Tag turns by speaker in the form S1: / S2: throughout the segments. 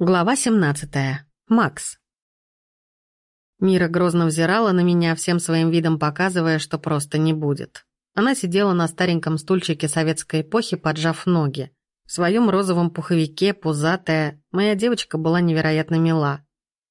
S1: Глава 17. Макс. Мира грозно взирала на меня, всем своим видом показывая, что просто не будет. Она сидела на стареньком стульчике советской эпохи, поджав ноги. В своем розовом пуховике, пузатая, моя девочка была невероятно мила.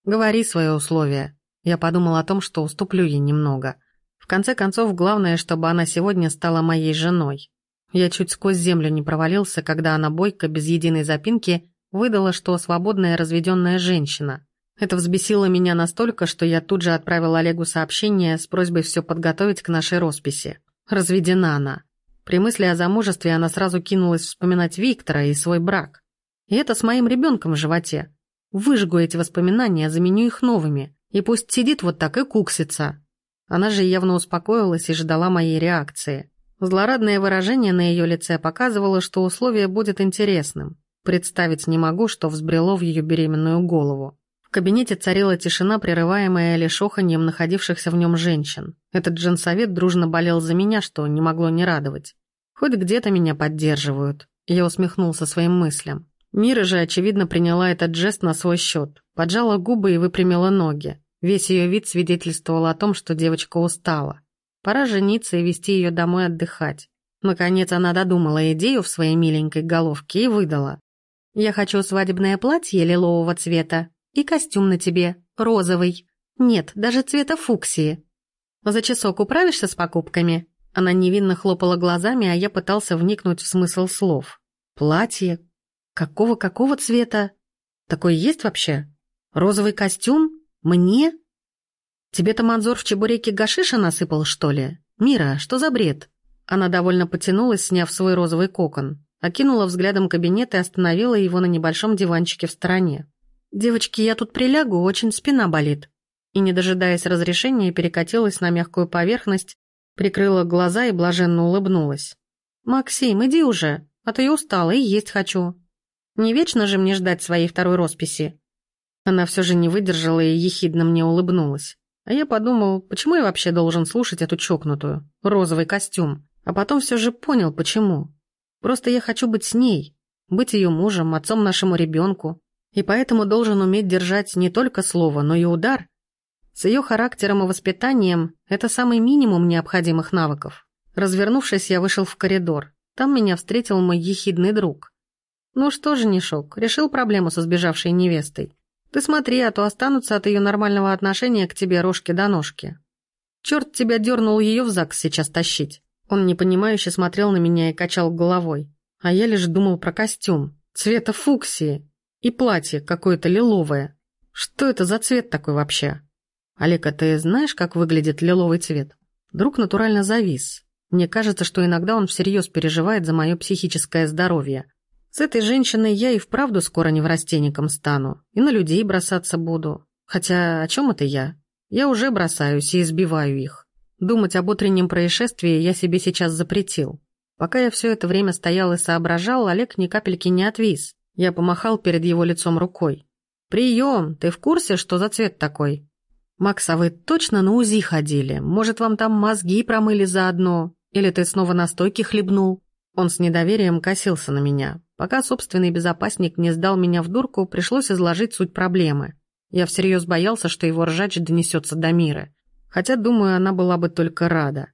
S1: «Говори свои условия». Я подумал о том, что уступлю ей немного. В конце концов, главное, чтобы она сегодня стала моей женой. Я чуть сквозь землю не провалился, когда она бойко, без единой запинки, Выдала, что свободная разведенная женщина. Это взбесило меня настолько, что я тут же отправил Олегу сообщение с просьбой все подготовить к нашей росписи. Разведена она. При мысли о замужестве она сразу кинулась вспоминать Виктора и свой брак. И это с моим ребенком в животе. Выжгу эти воспоминания, заменю их новыми. И пусть сидит вот так и куксится. Она же явно успокоилась и ждала моей реакции. Злорадное выражение на ее лице показывало, что условие будет интересным. Представить не могу, что взбрело в ее беременную голову. В кабинете царила тишина, прерываемая лишь оханьем находившихся в нем женщин. Этот женсовет дружно болел за меня, что не могло не радовать. Хоть где-то меня поддерживают. Я усмехнулся своим мыслям. Мира же, очевидно, приняла этот жест на свой счет. Поджала губы и выпрямила ноги. Весь ее вид свидетельствовал о том, что девочка устала. Пора жениться и вести ее домой отдыхать. Наконец она додумала идею в своей миленькой головке и выдала. Я хочу свадебное платье лилового цвета и костюм на тебе, розовый. Нет, даже цвета фуксии. За часок управишься с покупками?» Она невинно хлопала глазами, а я пытался вникнуть в смысл слов. «Платье? Какого-какого цвета? Такой есть вообще? Розовый костюм? Мне? Тебе-то Манзор в чебуреке гашиша насыпал, что ли? Мира, что за бред?» Она довольно потянулась, сняв свой розовый кокон. Окинула взглядом кабинет и остановила его на небольшом диванчике в стороне. «Девочки, я тут прилягу, очень спина болит». И, не дожидаясь разрешения, перекатилась на мягкую поверхность, прикрыла глаза и блаженно улыбнулась. «Максим, иди уже, а то я устала и есть хочу. Не вечно же мне ждать своей второй росписи». Она все же не выдержала и ехидно мне улыбнулась. А я подумал, почему я вообще должен слушать эту чокнутую, розовый костюм. А потом все же понял, почему. Просто я хочу быть с ней, быть ее мужем, отцом нашему ребенку, и поэтому должен уметь держать не только слово, но и удар. С ее характером и воспитанием это самый минимум необходимых навыков. Развернувшись, я вышел в коридор. Там меня встретил мой ехидный друг. Ну что же, Нишок, решил проблему со сбежавшей невестой. Ты смотри, а то останутся от ее нормального отношения к тебе рожки до ножки. Черт тебя дернул ее в ЗАГС сейчас тащить. Он непонимающе смотрел на меня и качал головой. А я лишь думал про костюм. Цвета фуксии. И платье какое-то лиловое. Что это за цвет такой вообще? Олег, а ты знаешь, как выглядит лиловый цвет? Друг натурально завис. Мне кажется, что иногда он всерьез переживает за мое психическое здоровье. С этой женщиной я и вправду скоро неврастенником стану. И на людей бросаться буду. Хотя о чем это я? Я уже бросаюсь и избиваю их. Думать об утреннем происшествии я себе сейчас запретил. Пока я все это время стоял и соображал, Олег ни капельки не отвис. Я помахал перед его лицом рукой. «Прием! Ты в курсе, что за цвет такой?» «Макс, а вы точно на УЗИ ходили? Может, вам там мозги промыли заодно? Или ты снова настойки хлебнул?» Он с недоверием косился на меня. Пока собственный безопасник не сдал меня в дурку, пришлось изложить суть проблемы. Я всерьез боялся, что его ржач донесется до мира. Хотя, думаю, она была бы только рада.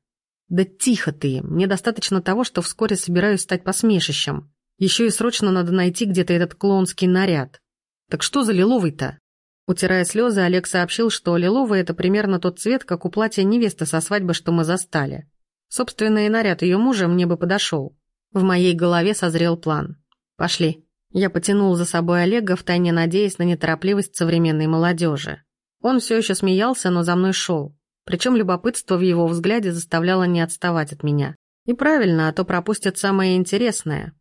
S1: Да тихо ты, мне достаточно того, что вскоре собираюсь стать посмешищем. Еще и срочно надо найти где-то этот клоунский наряд. Так что за лиловый-то? Утирая слезы, Олег сообщил, что лиловый – это примерно тот цвет, как у платья невесты со свадьбы, что мы застали. Собственно, и наряд ее мужа мне бы подошел. В моей голове созрел план. Пошли. Я потянул за собой Олега, втайне надеясь на неторопливость современной молодежи. Он все еще смеялся, но за мной шел. Причем любопытство в его взгляде заставляло не отставать от меня. И правильно, а то пропустят самое интересное.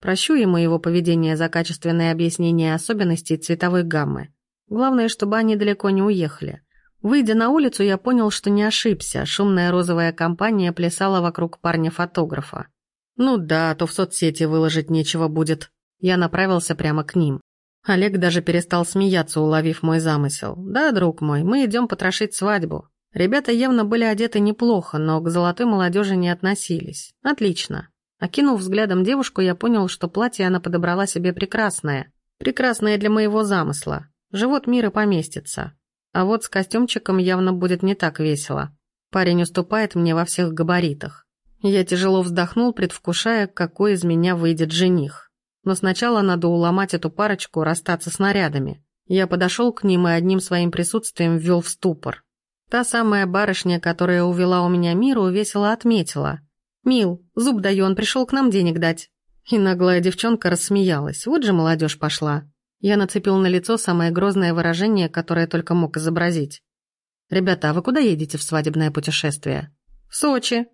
S1: Прощу ему его поведение за качественное объяснение особенностей цветовой гаммы. Главное, чтобы они далеко не уехали. Выйдя на улицу, я понял, что не ошибся. Шумная розовая компания плясала вокруг парня-фотографа. Ну да, а то в соцсети выложить нечего будет. Я направился прямо к ним. Олег даже перестал смеяться, уловив мой замысел. «Да, друг мой, мы идем потрошить свадьбу. Ребята явно были одеты неплохо, но к золотой молодежи не относились. Отлично. Окинув взглядом девушку, я понял, что платье она подобрала себе прекрасное. Прекрасная для моего замысла. Живот мира поместится. А вот с костюмчиком явно будет не так весело. Парень уступает мне во всех габаритах. Я тяжело вздохнул, предвкушая, какой из меня выйдет жених. Но сначала надо уломать эту парочку, расстаться с нарядами. Я подошел к ним и одним своим присутствием ввел в ступор. Та самая барышня, которая увела у меня миру, весело отметила. «Мил, зуб даю, он пришел к нам денег дать». И наглая девчонка рассмеялась. Вот же молодежь пошла. Я нацепил на лицо самое грозное выражение, которое только мог изобразить. «Ребята, а вы куда едете в свадебное путешествие?» «В Сочи».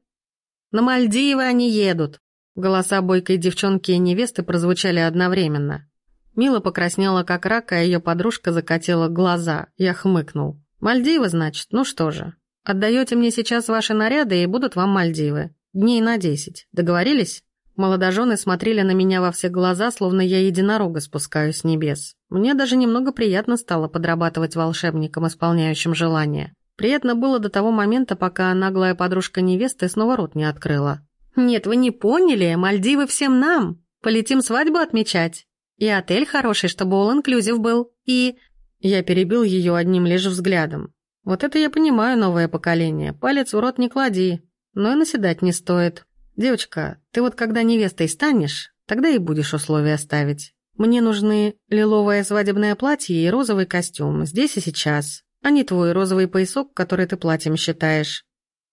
S1: «На Мальдивы они едут». Голоса бойкой девчонки и невесты прозвучали одновременно. Мила покраснела как рак, а ее подружка закатила глаза. Я хмыкнул. «Мальдивы, значит? Ну что же. Отдаете мне сейчас ваши наряды, и будут вам Мальдивы. Дней на десять. Договорились?» Молодожены смотрели на меня во все глаза, словно я единорога спускаюсь с небес. Мне даже немного приятно стало подрабатывать волшебником, исполняющим желания. Приятно было до того момента, пока наглая подружка невесты снова рот не открыла. «Нет, вы не поняли, Мальдивы всем нам. Полетим свадьбу отмечать. И отель хороший, чтобы all-inclusive был. И я перебил ее одним лишь взглядом. Вот это я понимаю новое поколение. Палец в рот не клади. Но и наседать не стоит. Девочка, ты вот когда невестой станешь, тогда и будешь условия ставить. Мне нужны лиловое свадебное платье и розовый костюм, здесь и сейчас, а не твой розовый поясок, который ты платьем считаешь.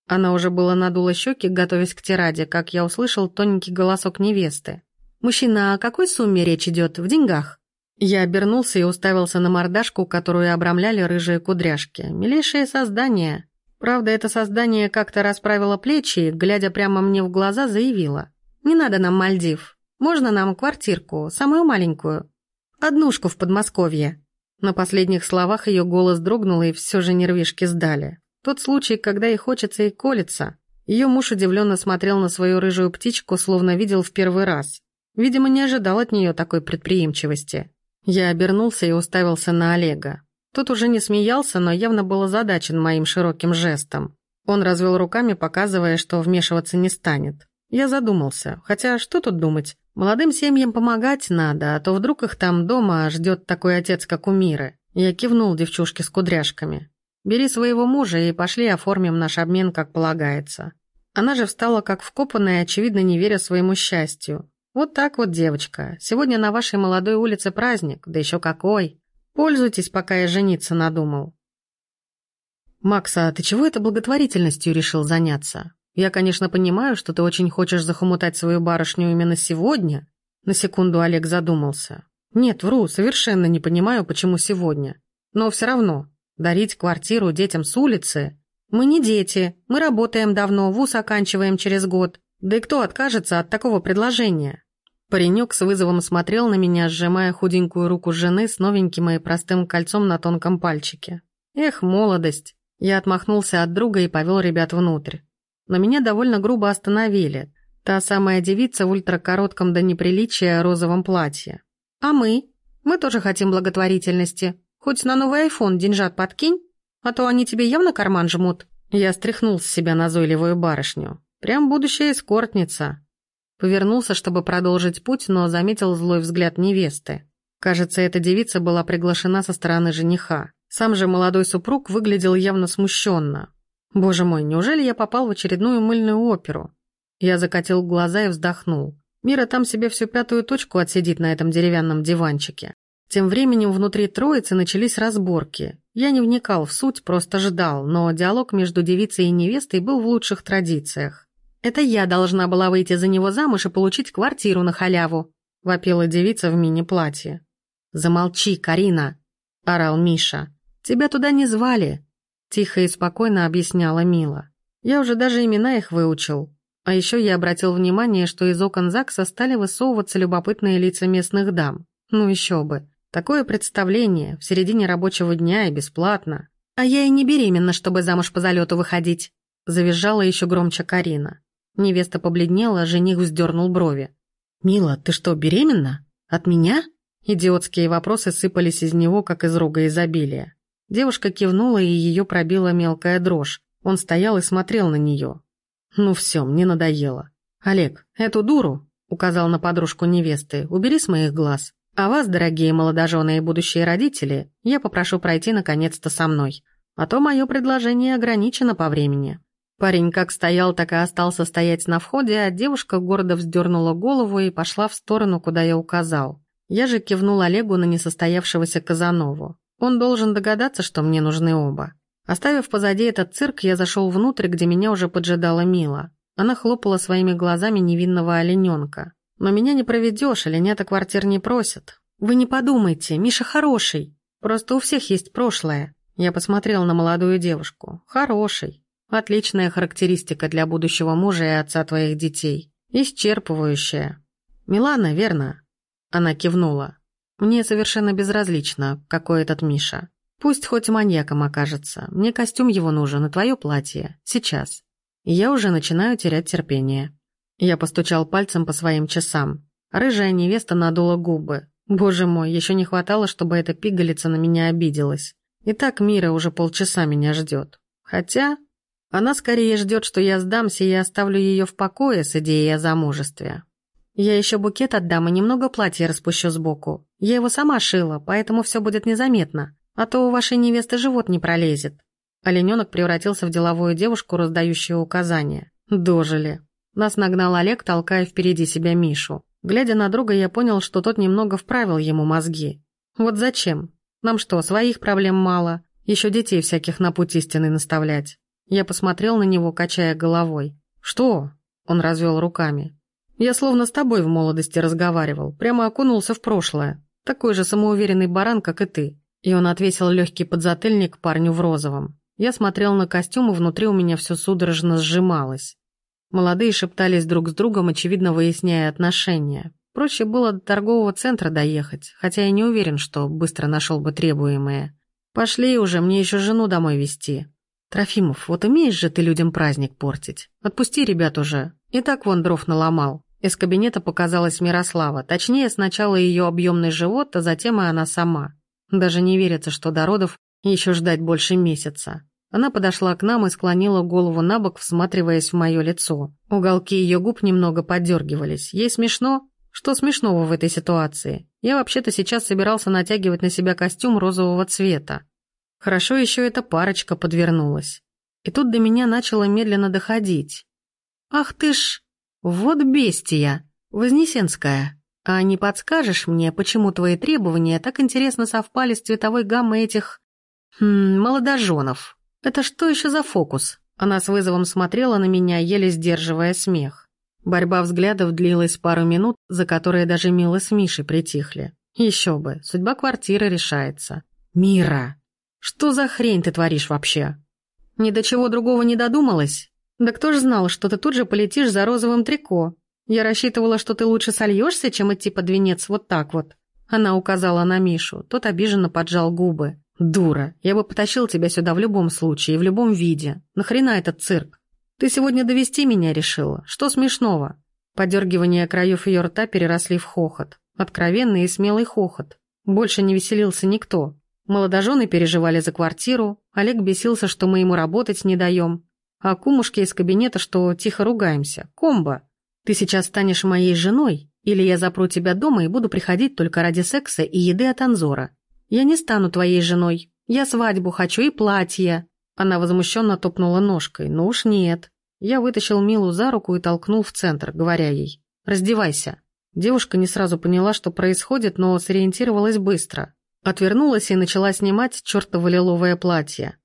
S1: Она уже было надула щеки, готовясь к тираде, как я услышал тоненький голосок невесты. «Мужчина, о какой сумме речь идет? В деньгах?» Я обернулся и уставился на мордашку, которую обрамляли рыжие кудряшки. Милейшее создание. Правда, это создание как-то расправило плечи и, глядя прямо мне в глаза, заявило. «Не надо нам Мальдив. Можно нам квартирку, самую маленькую. Однушку в Подмосковье». На последних словах ее голос дрогнул, и все же нервишки сдали. Тот случай, когда и хочется, и колется. Ее муж удивленно смотрел на свою рыжую птичку, словно видел в первый раз. Видимо, не ожидал от нее такой предприимчивости. Я обернулся и уставился на Олега. Тот уже не смеялся, но явно был озадачен моим широким жестом. Он развел руками, показывая, что вмешиваться не станет. Я задумался, хотя что тут думать? Молодым семьям помогать надо, а то вдруг их там дома ждет такой отец, как у Миры. Я кивнул девчушке с кудряшками. «Бери своего мужа и пошли оформим наш обмен, как полагается». Она же встала как вкопанная, очевидно, не веря своему счастью. «Вот так вот, девочка. Сегодня на вашей молодой улице праздник, да еще какой. Пользуйтесь, пока я жениться надумал». «Макса, ты чего это благотворительностью решил заняться? Я, конечно, понимаю, что ты очень хочешь захомутать свою барышню именно сегодня». На секунду Олег задумался. «Нет, вру, совершенно не понимаю, почему сегодня. Но все равно, дарить квартиру детям с улицы...» «Мы не дети, мы работаем давно, вуз оканчиваем через год. Да и кто откажется от такого предложения? Паренек с вызовом смотрел на меня, сжимая худенькую руку жены с новеньким и простым кольцом на тонком пальчике. Эх, молодость. Я отмахнулся от друга и повел ребят внутрь. Но меня довольно грубо остановили. Та самая девица в ультракоротком до неприличия розовом платье. А мы? Мы тоже хотим благотворительности. Хоть на новый айфон деньжат подкинь, а то они тебе явно карман жмут. Я стряхнул с себя назойливую барышню. Прям будущая эскортница. Повернулся, чтобы продолжить путь, но заметил злой взгляд невесты. Кажется, эта девица была приглашена со стороны жениха. Сам же молодой супруг выглядел явно смущенно. Боже мой, неужели я попал в очередную мыльную оперу? Я закатил глаза и вздохнул. Мира там себе всю пятую точку отсидит на этом деревянном диванчике. Тем временем внутри троицы начались разборки. Я не вникал в суть, просто ждал, но диалог между девицей и невестой был в лучших традициях. Это я должна была выйти за него замуж и получить квартиру на халяву», — вопила девица в мини-платье. «Замолчи, Карина», — орал Миша. «Тебя туда не звали», — тихо и спокойно объясняла Мила. «Я уже даже имена их выучил. А еще я обратил внимание, что из окон ЗАГСа стали высовываться любопытные лица местных дам. Ну еще бы. Такое представление в середине рабочего дня и бесплатно. А я и не беременна, чтобы замуж по залету выходить», — завизжала еще громче Карина. Невеста побледнела, жених вздернул брови. «Мила, ты что, беременна? От меня?» Идиотские вопросы сыпались из него, как из рога изобилия. Девушка кивнула, и ее пробила мелкая дрожь. Он стоял и смотрел на нее. «Ну все, мне надоело. Олег, эту дуру, — указал на подружку невесты, — убери с моих глаз. А вас, дорогие молодожены и будущие родители, я попрошу пройти наконец-то со мной. А то мое предложение ограничено по времени». Парень как стоял, так и остался стоять на входе, а девушка гордо вздернула голову и пошла в сторону, куда я указал. Я же кивнул Олегу на несостоявшегося Казанову. Он должен догадаться, что мне нужны оба. Оставив позади этот цирк, я зашел внутрь, где меня уже поджидала Мила. Она хлопала своими глазами невинного олененка. Но меня не проведешь, оленята квартир не просят. Вы не подумайте, Миша хороший. Просто у всех есть прошлое. Я посмотрел на молодую девушку. Хороший. Отличная характеристика для будущего мужа и отца твоих детей. Исчерпывающая. Милана, верно? Она кивнула. Мне совершенно безразлично, какой этот Миша. Пусть хоть маньяком окажется. Мне костюм его нужен и твое платье. Сейчас. я уже начинаю терять терпение. Я постучал пальцем по своим часам. Рыжая невеста надула губы. Боже мой, еще не хватало, чтобы эта пигалица на меня обиделась. И так Мира уже полчаса меня ждет. Хотя она скорее ждет, что я сдамся и оставлю ее в покое с идеей о замужестве. Я еще букет отдам и немного платья распущу сбоку. Я его сама шила, поэтому все будет незаметно. А то у вашей невесты живот не пролезет. Олененок превратился в деловую девушку, раздающую указания. Дожили. Нас нагнал Олег, толкая впереди себя Мишу. Глядя на друга, я понял, что тот немного вправил ему мозги. Вот зачем? Нам что, своих проблем мало? Еще детей всяких на путь истины наставлять. Я посмотрел на него, качая головой. «Что?» Он развел руками. «Я словно с тобой в молодости разговаривал, прямо окунулся в прошлое. Такой же самоуверенный баран, как и ты». И он отвесил легкий подзатыльник парню в розовом. Я смотрел на костюм, и внутри у меня все судорожно сжималось. Молодые шептались друг с другом, очевидно выясняя отношения. Проще было до торгового центра доехать, хотя я не уверен, что быстро нашел бы требуемое. «Пошли уже, мне еще жену домой везти. «Трофимов, вот умеешь же ты людям праздник портить. Отпусти ребят уже. И так вон дров наломал». Из кабинета показалась Мирослава, точнее, сначала ее объемный живот, а затем и она сама. Даже не верится, что до родов еще ждать больше месяца. Она подошла к нам и склонила голову на бок, всматриваясь в мое лицо. Уголки ее губ немного подергивались. Ей смешно? Что смешного в этой ситуации? Я вообще-то сейчас собирался натягивать на себя костюм розового цвета. Хорошо еще эта парочка подвернулась. И тут до меня начало медленно доходить. «Ах ты ж! Вот бестия! Вознесенская! А не подскажешь мне, почему твои требования так интересно совпали с цветовой гаммой этих... Хм, молодоженов? Это что еще за фокус?» Она с вызовом смотрела на меня, еле сдерживая смех. Борьба взглядов длилась пару минут, за которые даже Мила с Мишей притихли. Еще бы, судьба квартиры решается. «Мира!» Что за хрень ты творишь вообще? Ни до чего другого не додумалась? Да кто ж знал, что ты тут же полетишь за розовым трико? Я рассчитывала, что ты лучше сольешься, чем идти под венец вот так вот. Она указала на Мишу, тот обиженно поджал губы. «Дура, я бы потащил тебя сюда в любом случае, в любом виде. Нахрена этот цирк? Ты сегодня довести меня решила? Что смешного?» Подергивания краев ее рта переросли в хохот. Откровенный и смелый хохот. Больше не веселился никто. Молодожены переживали за квартиру, Олег бесился, что мы ему работать не даем, а кумушки из кабинета, что тихо ругаемся. Комбо, ты сейчас станешь моей женой, или я запру тебя дома и буду приходить только ради секса и еды от Анзора. Я не стану твоей женой. Я свадьбу хочу и платье. Она возмущенно топнула ножкой. Ну уж нет. Я вытащил Милу за руку и толкнул в центр, говоря ей «Раздевайся». Девушка не сразу поняла, что происходит, но сориентировалась быстро. Отвернулась и начала снимать чертово лиловое платье.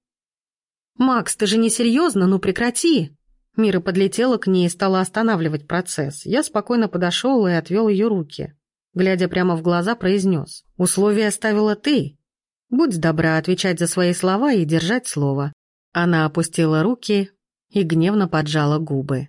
S1: «Макс, ты же не серьезно? Ну прекрати!» Мира подлетела к ней и стала останавливать процесс. Я спокойно подошел и отвел ее руки. Глядя прямо в глаза, произнес. «Условия ставила ты. Будь добра отвечать за свои слова и держать слово». Она опустила руки и гневно поджала губы.